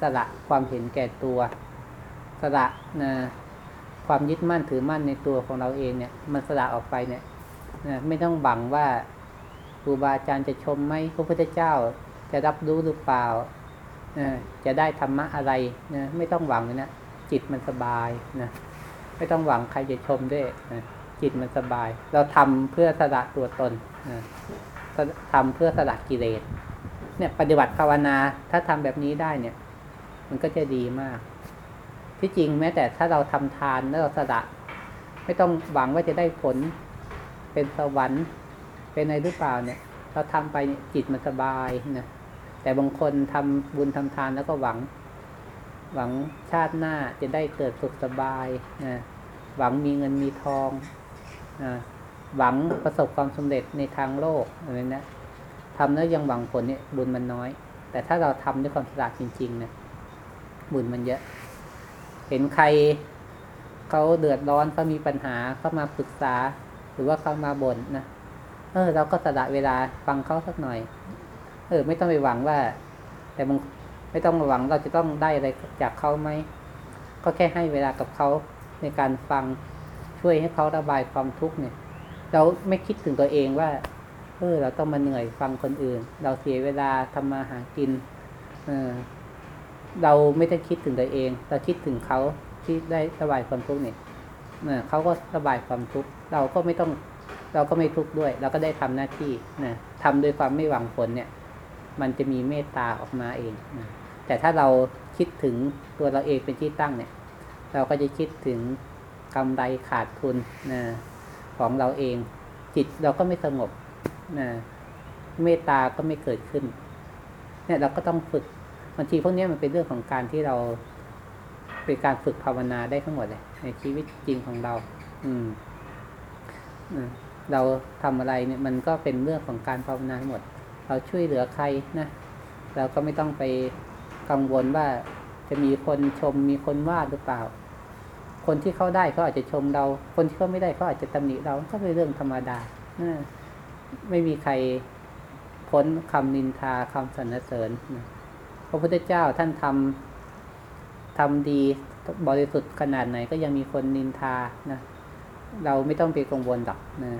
สละความเห็นแก่ตัว สละนะ ความยึดมั่นถือมั่นในตัวของเราเองเนี่ย มันสละออกไปเนี่ยนะไม่ต้องบังว่าครูบาอาจารย์จะชมไหมพระพุทธเจ้าจะรับรู้หรือเปล่านะจะได้ธรรมะอะไรนะไม่ต้องหวังเลยนะจิตมันสบายนะไม่ต้องหวังใครจะชมด้วยนะจิตมันสบาย เราทำเพื่อสละตัวตนนะทำเพื่อสละกิเลสเนี่ย ปฏิบัติภาวนาถ้าทำแบบนี้ได้เนี่ย มันก็จะดีมาก ที่จริงแม้แต่ถ้าเราทำทานแล้วเราสละไม่ต้องหวังว่าจะได้ผลเป็นสวรรค์เป็นอะไรหรือเปล่าเนี่ย เราทำไปจิตมันสบายนะแต่บางคนทำบุญทำทานแล้วก็หวัง หวังชาติหน้าจะได้เกิดสุขสบายนะหวังมีเงินมีทองนะหวังประสบความสำเร็จในทางโลกอะไรนะทำแล้วยังหวังผลเนี่ยบุญมันน้อย แต่ถ้าเราทำด้วยความสละจริงๆนี่ยบุญมันเยอะ เห็นใครเขาเดือดร้อนเขามีปัญหาเขามาปรึกษา หรือว่าเขามาบ่นนะเออ เราก็สละเวลาฟังเขาสักหน่อย เออ ไม่ต้องไปหวังว่า แต่มึงไม่ต้องหวังเราจะต้องได้อะไรจากเขาไหมก็แค่ให้เวลากับเขาในการฟังช่วยให้เขาระบายความทุกข์เนี่ย เราไม่คิดถึงตัวเองว่าเออเราต้องมาเหนื่อยฟังคนอื่น เราเสียเวลาทำมาหากิน เออ เราไม่ได้คิดถึงตัวเอง เราคิดถึงเขาที่ได้ระบายความทุกข์เนี่ยเขาก็ระบายความทุกข์เราก็ไม่ต้องเราก็ไม่ทุกข์ด้วย เราก็ได้ทำหน้าที่นะทำด้วยความไม่หวังผลเนี่ย มันจะมีเมตตาออกมาเองนะแต่ถ้าเราคิดถึงตัวเราเองเป็นที่ตั้งเนี่ย เราก็จะคิดถึงกำไรขาดทุนนะของเราเอง จิตเราก็ไม่สงบนะเมตตาก็ไม่เกิดขึ้น เนี่ยเราก็ต้องฝึก บางทีพวกนี้มันเป็นเรื่องของการที่เราเป็นการฝึกภาวนาได้ทั้งหมดเลย ในชีวิตจริงของเรา อืมเราทำอะไรเนี่ยมันก็เป็นเรื่องของการภาวนาทั้งหมด เราช่วยเหลือใครนะเราก็ไม่ต้องไปกังวลว่าจะมีคนชมมีคนว่าหรือเปล่า คนที่เขาได้เขาอาจจะชมเรา คนที่เขาไม่ได้เขาอาจจะตำหนิเราก็เป็นเรื่องธรรมดาไม่มีใครพ้นคำนินทาคำสรรเสริญพ ระพุทธเจ้าท่านทำทำดีบริสุทธิ์ขนาดไหนก็ยังมีคนนินทานะเราไม่ต้องไปกังวลหรอกนะ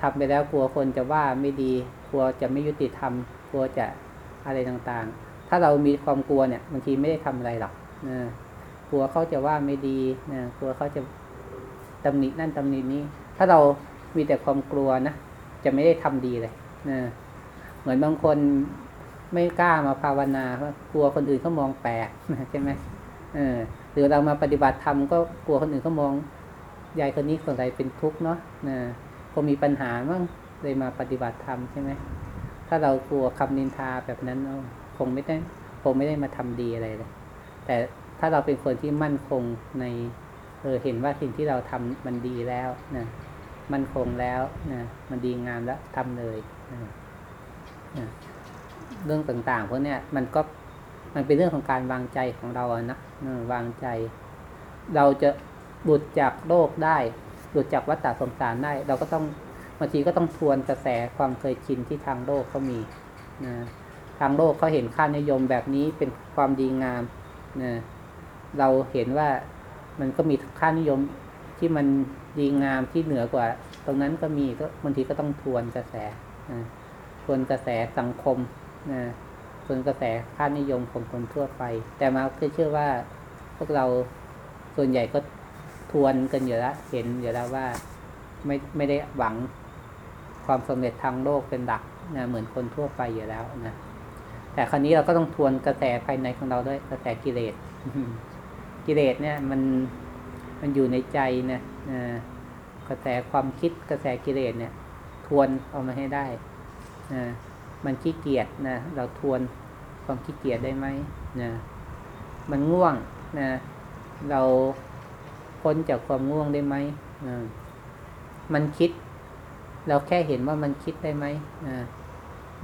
ทำไปแล้วกลัวคนจะว่าไม่ดี กลัวจะไม่ยุติธรรม กลัวจะอะไรต่างๆ ถ้าเรามีความกลัวเนี่ยบางทีไม่ได้ทำอะไรหรอกนะกลัวเขาจะว่าไม่ดีนะกลัวเขาจะตำหนินั่นตำหนินี้ ถ้าเรามีแต่ความกลัวนะจะไม่ได้ทำดีเลยนะเหมือนบางคน ไม่กล้ามาภาวนาเพราะกลัวคนอื่นเขามองแปลกใช่ไหมเออหรือเรามาปฏิบัติธรรมก็กลัวคนอื่นเขามองยายคนนี้คนใดเป็นทุกข์เนาะนะคงมีปัญหามั่งเลยมาปฏิบัติธรรมใช่ไหมถ้าเรากลัวคำนินทาแบบนั้นคงไม่ได้คงไม่ได้มาทำดีอะไรเลยแต่ถ้าเราเป็นคนที่มั่นคงในเออเห็นว่าสิ่งที่เราทำมันดีแล้วนะมั่นคงแล้วนะมันดีงามแล้วทำเลยนะ เรื่องต่างๆพวกเนี้ยมันก็มันเป็นเรื่องของการวางใจของเราอะนะวางใจ เราจะหลุดจากโลกได้หลุดจากวัฏฏะสงสารได้ เราก็ต้องบางทีก็ต้องทวนกระแสความเคยชินที่ทางโลกเขามีนะทางโลกเขาเห็นค่านิยมแบบนี้เป็นความดีงามนะเราเห็นว่ามันก็มีค่านิยมที่มันดีงามที่เหนือกว่า ตรงนั้นก็มีก็บางทีก็ต้องทวนกระแสนะทวนกระแสสังคม นะทวนกระแสค่านิยมของคนทั่วไป แต่มาคือเชื่อว่าพวกเราส่วนใหญ่ก็ทวนกันอยู่แล้วเห็นอยู่แล้วว่าไม่ไม่ได้หวังความสำเร็จทางโลกเป็นหลักนะเหมือนคนทั่วไปอยู่แล้วนะแต่ครั้นี้เราก็ต้องทวนกระแสภายในของเราด้วยกระแสกิเลสกิเลสเนี่ยมันมันอยู่ในใจนะนะกระแสความคิดกระแสกิเลสเนี่ย ทวนเอามาให้ได้นะ มันขี้เกียจนะเราทวนความขี้เกียจได้ไหมนะมันง่วงนะเราพ้นจากความง่วงได้ไหมนะมันคิด เราแค่เห็นว่ามันคิดได้ไหมนะ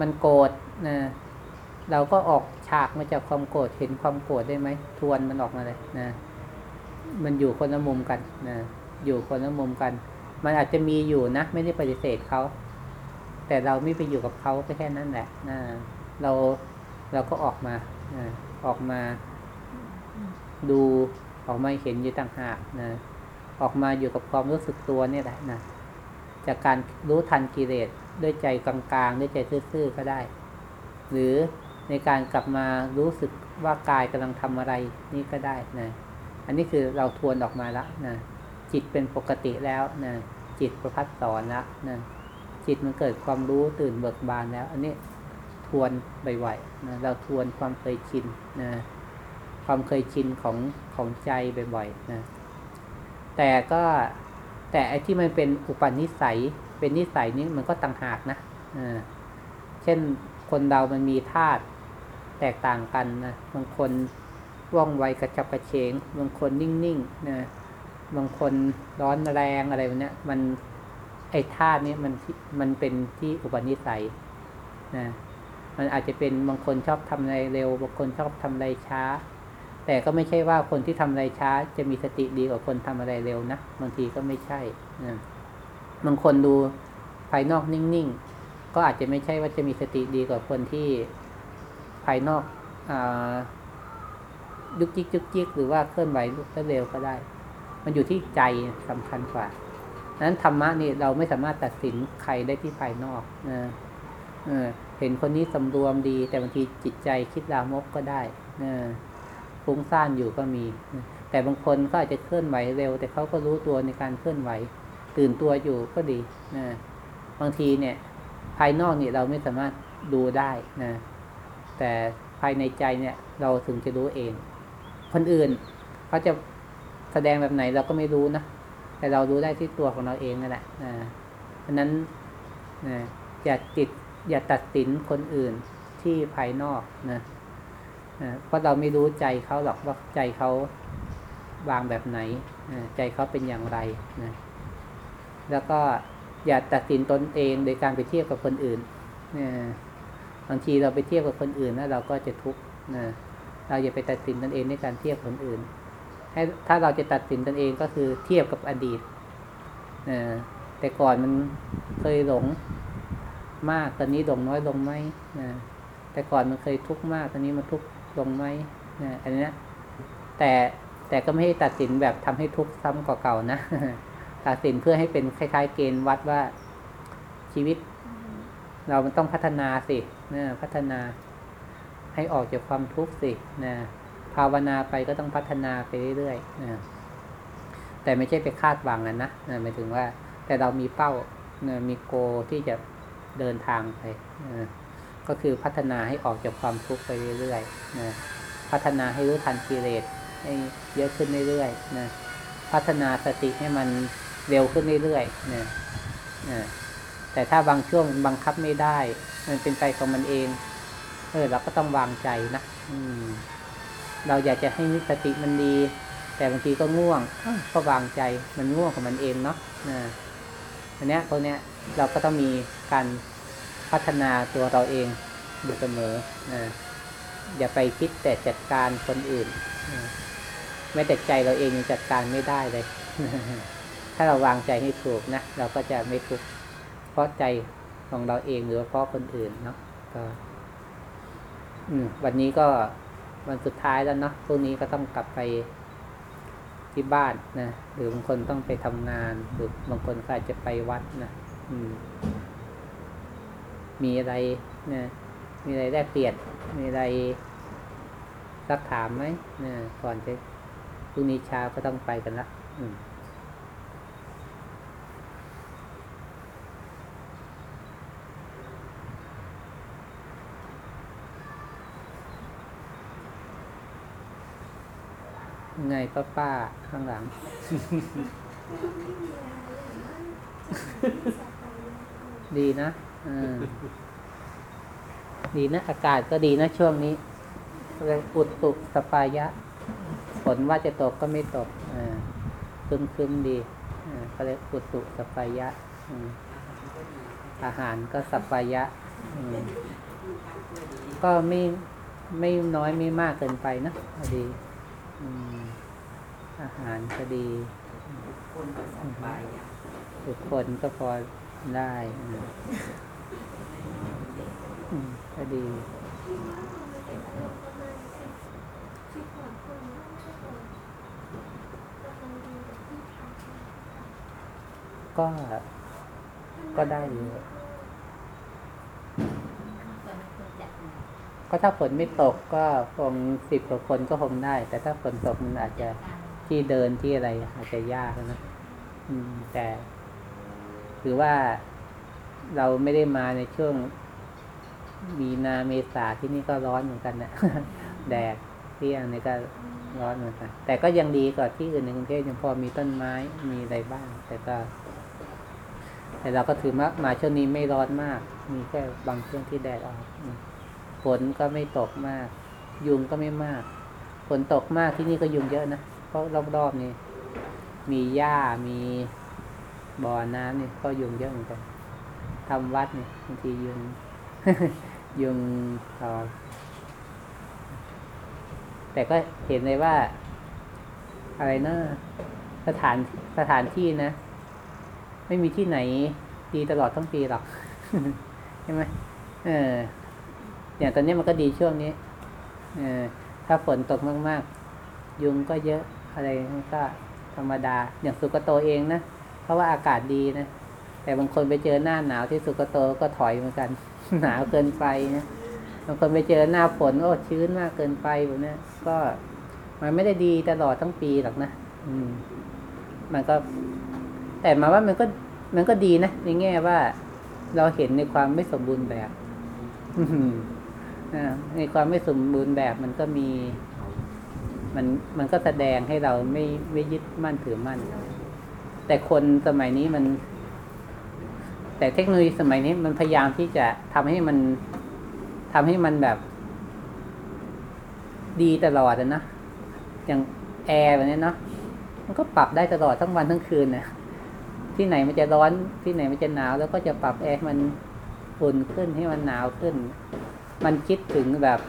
มันโกรธนะเราก็ออกฉากมาจากความโกรธเห็นความโกรธได้ไหมทวนมันออกมาเลยนะมันอยู่คนละมุมกันนะอยู่คนละมุมกัน มันอาจจะมีอยู่นะ ไม่ได้ปฏิเสธเขา แต่เราไม่ไปอยู่กับเขาแค่นั้นแหละนะเราเราก็ออกมานะออกมาดูออกมาเห็นอยู่ต่างหากนะออกมาอยู่กับความรู้สึกตัวนี่แหละนะจากการรู้ทันกิเลสด้วยใจกลางๆด้วยใจซื่อๆก็ได้ หรือในการกลับมารู้สึกว่ากายกำลังทำอะไรนี่ก็ได้นะอันนี้คือเราทวนออกมาแล้วนะจิตเป็นปกติแล้วนะจิตประพัดสอนแล้วนะ จิตมันเกิดความรู้ตื่นเบิกบานแล้ว อันนี้ทวนบ่อยๆนะเราทวนความเคยชินนะความเคยชินของของใจบ่อยๆนะแต่ก็แต่ไอ้ที่มันเป็นอุปนิสัย เป็นนิสัยนี้มันก็ต่างหากนะเช่นคนเรามันมีธาตุแตกต่างกันนะบางคนว่องไวกระจับกระเฉง บางคนนิ่งๆนะบางคนร้อนแรงอะไรแบบนี้ยมัน ไอ้ธาตุนี้มันมันเป็นที่อุปนิสัยนะมันอาจจะเป็นบางคนชอบทำอะไรเร็ว บางคนชอบทำอะไรช้า แต่ก็ไม่ใช่ว่าคนที่ทำอะไรช้า จะมีสติดีกว่าคนทำอะไรเร็วนะบางทีก็ไม่ใช่นะบางคนดูภายนอกนิ่งๆ ก็อาจจะไม่ใช่ว่าจะมีสติดีกว่าคนที่ภายนอกอยุกยิกยุกยิกหรือว่าเคลื่อนไหวเร็วก็ได้ มันอยู่ที่ใจสำคัญกว่า นั้นธรรมะนี่เราไม่สามารถตัดสินใครได้ที่ภายนอกนะเห็นคนนี้สำรวมดี แต่บางทีจิตใจคิดลามกก็ได้นะฟุ้งซ่านอยู่ก็มี แต่บางคนก็อาจจะเคลื่อนไหวเร็ว แต่เขาก็รู้ตัวในการเคลื่อนไหว ตื่นตัวอยู่ก็ดีนะบางทีเนี่ย ภายนอกเนี่ยเราไม่สามารถดูได้นะแต่ภายในใจเนี่ย เราถึงจะรู้เอง คนอื่นเขาจะแสดงแบบไหนเราก็ไม่รู้นะ แต่เรารู้ได้ที่ตัวของเราเองนั่นแหละนะเพราะนั้นนะอย่าติดอย่าตัดสินคนอื่นที่ภายนอกนะเพราะเราไม่รู้ใจเขาหรอกว่าใจเขาวางแบบไหนใจเขาเป็นอย่างไรนะแล้วก็อย่าตัดสินตนเองโดยการไปเทียบกับคนอื่นนะบางทีเราไปเทียบกับคนอื่นแล้วเราก็จะทุกข์นะเราอย่าไปตัดสินตนเองในการเทียบคนอื่น ให้ถ้าเราจะตัดสินตนเองก็คือเทียบกับอดีตนะแต่ก่อนมันเคยหลงมาก ตอนนี้หลงน้อยลงไหมนะแต่ก่อนมันเคยทุกข์มาก ตอนนี้มันทุกข์ลงไหมนะอันนี้แต่แต่ก็ไม่ให้ตัดสินแบบทำให้ทุกข์ซ้ำกว่าเก่านะ ตัดสินเพื่อให้เป็นคล้าย ๆ เกณฑ์วัดว่าชีวิต เรามันต้องพัฒนาสินะพัฒนาให้ออกจากความทุกข์สินะ ภาวนาไปก็ต้องพัฒนาไปเรื่อยๆนะแต่ไม่ใช่ไปคาดหวังนะนะหมายถึงว่า แต่เรามีเป้านะมีโกที่จะเดินทางไปนะก็คือพัฒนาให้ออกจากความทุกข์ไปเรื่อยๆนะพัฒนาให้รู้ทันกิเลสให้เยอะขึ้นเรื่อยๆนะพัฒนาสติให้มันเร็วขึ้นเรื่อยๆนะนะแต่ถ้าบางช่วงบังคับไม่ได้ มันเป็นไปของมันเอง เออเราก็ต้องวางใจนะ อืม เราอยากจะให้สติมันดี แต่บางทีก็ง่วงก็วางใจมันง่วงของมันเองเนาะอันเนี้ยพวกเนี้ยเราก็ต้องมีการพัฒนาตัวเราเองอยู่เสมออย่าไปคิดแต่จัดการคนอื่นนะแม้แต่ใจเราเองยังจัดการไม่ได้เลย ถ้าเราวางใจให้ถูกนะเราก็จะไม่ทุกข์เพราะใจของเราเองหรือเพราะคนอื่นเนาะก็ อืม วันนี้ก็ วันสุดท้ายแล้วเนาะพรุ่งนี้ก็ต้องกลับไปที่บ้านนะ หรือบางคนต้องไปทำงาน หรือบางคนก็อาจจะไปวัดนะอืมมีอะไรนะมีอะไรแลกเปลี่ยนมีอะไรสักถามไหมนะก่อนจะพรุ่งนี้เช้าก็ต้องไปกันละอืม ไงป้าป้าข้างหลัง ดีนะดีนะ อากาศก็ดีนะช่วงนี้เลยอุดตุสปายะ ฝนว่าจะตกก็ไม่ตกคึมคึมดีก็เลยอุดตุสปายะอาหารก็สปายะก็ไม่ไม่น้อยไม่มากเกินไปนะดี อาหารก็ดีทุกคนก็พอได้ก็ดีก็ ก็ได้อยู่ก็ถ้าฝนไม่ตกก็คงสิบกว่าคนก็คงได้ แต่ถ้าฝนตกมันอาจจะ ที่เดินที่อะไรอาจจะยากนะอืม แต่หรือว่าเราไม่ได้มาในช่วงมีนาเมษาที่นี่ก็ร้อนเหมือนกันนะแดดเที่ยงนี่ก็ร้อนเหมือนกัน แต่ก็ยังดีกว่าที่อื่นในกรุงเทพยังพอมีต้นไม้มีอะไรบ้าง แต่ก็ แต่เราก็ถือว่ามาช่วงนี้ไม่ร้อนมาก มีแค่บางช่วงที่แดดออกฝนก็ไม่ตกมาก ยุงก็ไม่มากฝนตกมากที่นี่ก็ยุงเยอะนะ เพราะรอบๆนี่มีหญ้ามีบ่อน้ำนี่ก็ยุงเยอะเหมือนกันทำวัดนี่บางทียุงยุงตอแต่ก็เห็นเลยว่า อะไรนะสถานสถานที่นะ ไม่มีที่ไหน ดีตลอดทั้งปีหรอกใช่ไหมเอออย่างตอนนี้มันก็ดีช่วงนี้ เออถ้าฝนตกมาก ๆ ยุงก็เยอะ อะไรมันก็ธรรมดา อย่างสุกโตเองนะ เพราะว่าอากาศดีนะ แต่บางคนไปเจอหน้าหนาวที่สุกโตก็ถอยเหมือนกัน หนาวเกินไปนะบางคนไปเจอหน้าฝนโอ้ชื้นมากเกินไปแบบนี้ก็มันไม่ได้ดีตลอดทั้งปีหรอกนะอืม มันก็ แต่มาว่ามันก็ มันก็ดีนะในแง่ว่าเราเห็นในความไม่สมบูรณ์แบบในความไม่สมบูรณ์แบบมันก็มี มันมันก็แสดงให้เราไม่ไม่ยึดมั่นถือมั่น แต่คนสมัยนี้มัน แต่เทคโนโลยีสมัยนี้มันพยายามที่จะทำให้มันทำให้มันแบบ ดีตลอดนะอย่างแอร์แบบนี้เนาะมันก็ปรับได้ตลอดทั้งวันทั้งคืนนะที่ไหนมันจะร้อนที่ไหนมันจะหนาว แล้วก็จะปรับแอร์มันอุ่นขึ้นให้มันหนาวขึ้น มันคิดถึงแบบ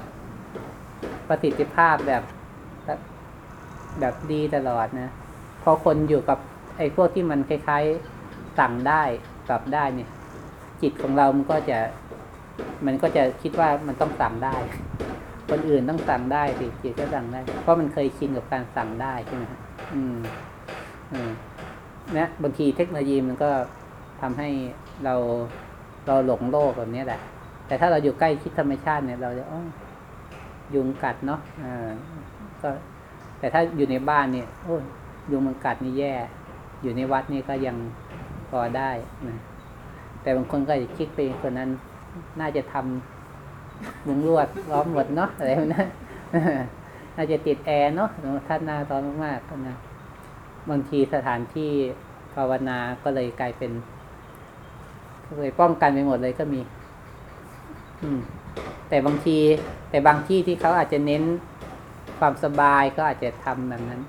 ประสิทธิภาพแบบ แบบดีตลอดนะพอคนอยู่กับไอ้พวกที่มันคล้ายๆสั่งได้ปรับได้เนี่ย จิตของเรามันก็จะ มันก็จะคิดว่ามันต้องสั่งได้ คนอื่นต้องสั่งได้สิจิตก็สั่งได้ เพราะมันเคยชินกับการสั่งได้ใช่ไหมอืมอืมนะบางทีเทคโนโลยีมันก็ทำให้เราเราหลงโลกแบบนี้แหละ แต่ถ้าเราอยู่ใกล้ชิดธรรมชาติเนี่ย เราจะอ๋อยุงกัดเนาะอ่าก็ แต่ถ้าอยู่ในบ้านเนี่ยโอ้ยยุงมันกัดนี่แย่ อยู่ในวัดนี่ก็ยังพอได้นะแต่บางคนก็จะคิดไปคนนั้น น่าจะทำมุงลวดล้อมหมดเนาะอะไรนั้นน่าจะติดแอร์เนาะท่านหน้าตอนมากๆนะบางทีสถานที่ภาวนาก็เลยกลายเป็นก็เลยป้องกันไปหมดเลยก็มี อืม แต่บางที แต่บางที่ที่เขาอาจจะเน้น ความสบายก็อาจจะทำแบบนั้น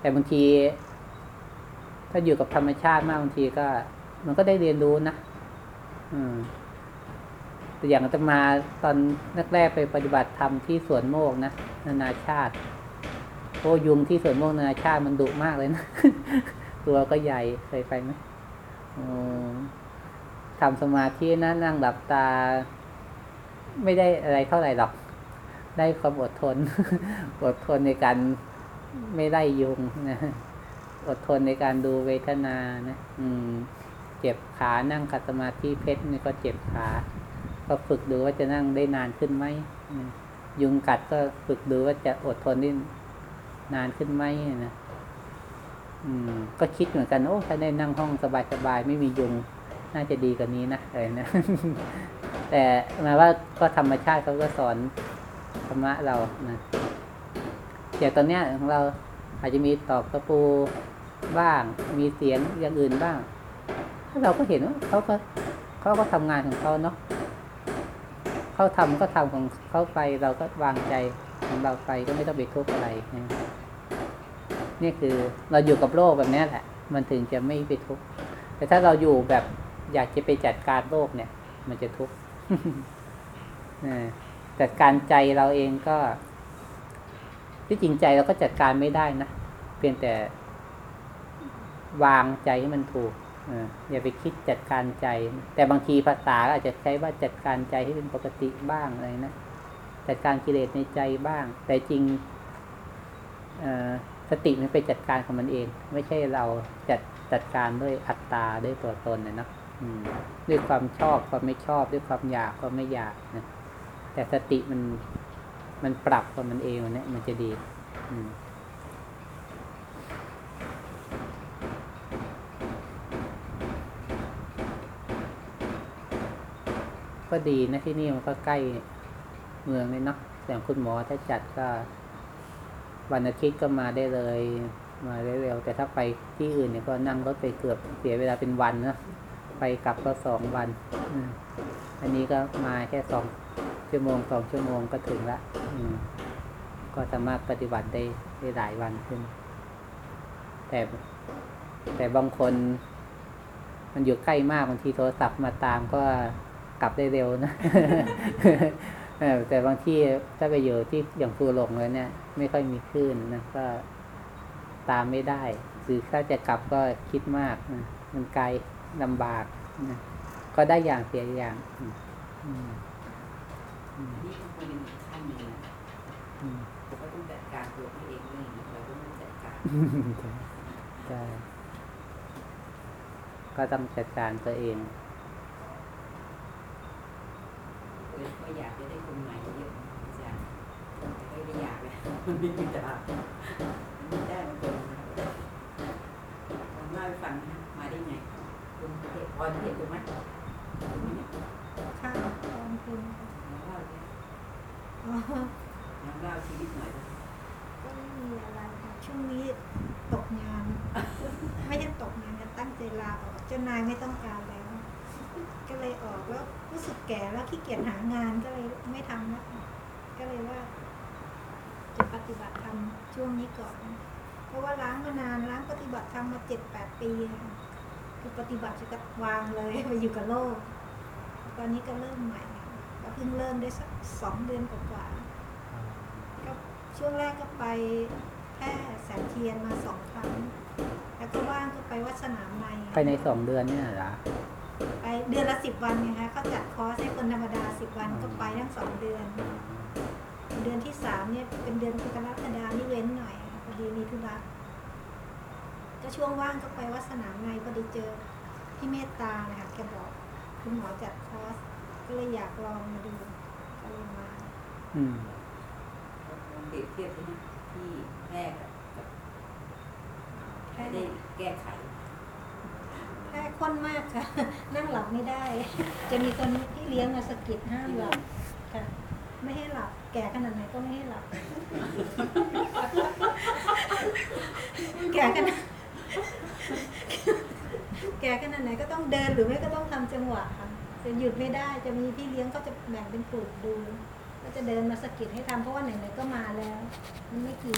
แต่บางที ถ้าอยู่กับธรรมชาติมากบางทีก็ มันก็ได้เรียนรู้นะอืมแต่อย่างอาตมาตอนแรกๆไปปฏิบัติธรรมที่สวนโมกนะนานาชาติโอ้ยุงที่สวนโมกนานาชาติมันดุมากเลยนะตัวก็ใหญ่เคยไปไหมทำสมาธินะนั่งหลับตา ไม่ได้อะไรเท่าไหร่หรอก ได้ความอดทน อดทนในการไม่ไล่ยุงนะอดทนในการดูเวทนานะอืม เจ็บขานั่งขัดสมาธิเพชรนี่ก็เจ็บขา ก็ฝึกดูว่าจะนั่งได้นานขึ้นไหมยุงกัดก็ฝึกดูว่าจะอดทนได้นานขึ้นไหมนะอืม ก็คิดเหมือนกัน โอ้ถ้าได้นั่งห้องสบายๆไม่มียุง น่าจะดีกว่านี้นะอะไรนะแต่หมายว่าก็ธรรมชาติเขาก็สอน ธรรมะเรานะอย่างตอนเนี้ยของเราอาจจะมีตอกตะปูบ้าง มีเสียงอย่างอื่นบ้างเราก็เห็นว่าเขาก็เขาก็ทำงานของเขาเนาะเขาทำก็ทำของเขาไปเราก็วางใจของเราไปก็ไม่ต้องไปทุกข์อะไรนะนี่คือเราอยู่กับโลกแบบนี้แหละ มันถึงจะไม่ไปทุกข์แต่ถ้าเราอยู่แบบอยากจะไปจัดการโลกเนี่ย มันจะทุกข์นะ จัดการใจเราเองก็ที่จริงใจเราก็จัดการไม่ได้นะเพียงแต่วางใจให้มันถูกอย่าไปคิดจัดการใจ แต่บางทีภาษาอาจจะใช้ว่าจัดการใจให้เป็นปกติบ้างอะไรนะจัดการกิเลสในใจบ้าง แต่จริงสติมันไปจัดการของมันเอง ไม่ใช่เราจัดจัดการด้วยอัตตาด้วยตัวตนนะเนาะด้วยความชอบความไม่ชอบด้วยความอยากความไม่อยากนะ แต่สติมันมันปรับของมันเองเนี่ยมันจะดีก็ดีนะที่นี่มันก็ใกล้เมืองเลยเนาะอย่งคุณหมอถ้าจัดก็วันอาทิตย์ก็มาได้เลย มาเร็วๆแต่ถ้าไปที่อื่นเนี่ยก็นั่งรถไปเกือบเสียเวลาเป็นวันนะไปกลับก็สองวันอันนี้ก็มาแค่สอง ชั่วโมงสองชั่วโมงก็ถึงละก็สามารถปฏิบัติได้ได้หลายวันขึ้น แต่แต่บางคน มันอยู่ใกล้มากบางทีโทรศัพท์มาตามก็กลับได้เร็วนะแต่บางที่ถ้าไปอยู่ที่อย่างภูหลงเลยเนี่ย ไม่ค่อยมีคลื่นนะก็ตามไม่ได้หรือถ้าจะกลับก็คิดมากนะมันไกลลำบากนะก็ได้อย่างเสียอย่าง อืม ใช่ก็ต้องจัดการตัวเองก็อยากจะได้คนใหม่เยอะอาจารย์แต่ก็ไม่อยากเลยมันไม่มีดาวมันไม่ได้มาคนลองเล่าให้ฟังนะมาได้ไงคุณเทศพรประเทศถูกไหมถูกไหมเนี่ยค่ะขอบคุณลองเล่าสิอ๋อลองเล่าชีวิตหน่อยก็ไม่มีอะไร ช่วงนี้ตกงาน ไม่ใช่ตกงานจะตั้งใจลาออกเจ้านายไม่ต้องการแล้ว ก็เลยออกแล้วรู้สึกแก่แล้วขี้เกียจหางานก็เลยไม่ทำแล้วก็เลยว่า จะปฏิบัติธรรมช่วงนี้ก่อน เพราะว่าล้างมานานล้างปฏิบัติธรรมมาเจ็ดแปดปีคือปฏิบัติจะกวางเลยไปอยู่กับโลก ตอนนี้ก็เริ่มใหม่ก็เพิ่งเริ่มได้สักสองเดือนกว่าๆก็ช่วงแรกก็ไป ค่แสงเทียนมาสองครั้ง แล้วก็ว่างก็ไปวัดสนามในภายในสองเดือนเนี่ยเหรอไปเดือนละสิบวันไงคะเขาจัดคอร์สให้คนธรรมดาสิบวันก็ไปทั้งสองเดือน เดือนที่สามเนี่ยเป็นเดือนกรกฎานี่เว้นหน่อยพอดีมีธุระก็ช่วงว่างก็ไปวัดสนามในพอดีเจอพี่เมตตานะคะแกบอกคุณหมอจัดคอร์สก็เลยอยากลองมาดูก็เลยมาอืมลองเปรียบเทียบสินะที่แพร่กับกับ แค่ไม่ได้แก้ไขแค่ข้นมากค่ะ นั่งหลับไม่ได้ จะมีคนที่เลี้ยงมาสะกิดห้ามหลับค่ะ ไม่ให้หลับ แก่ขนาดไหนก็ไม่ให้หลับ แก่ขนาดแก่ขนาดไหนก็ต้องเดินหรือไม่ก็ต้องทำจังหวะค่ะจะหยุดไม่ได้จะมีพี่เลี้ยงก็จะแบ่งเป็นกลุ่มดู ก็จะเดินมาสะกิดให้ทำเพราะว่าไหนๆก็มาแล้ว มันไม่กี่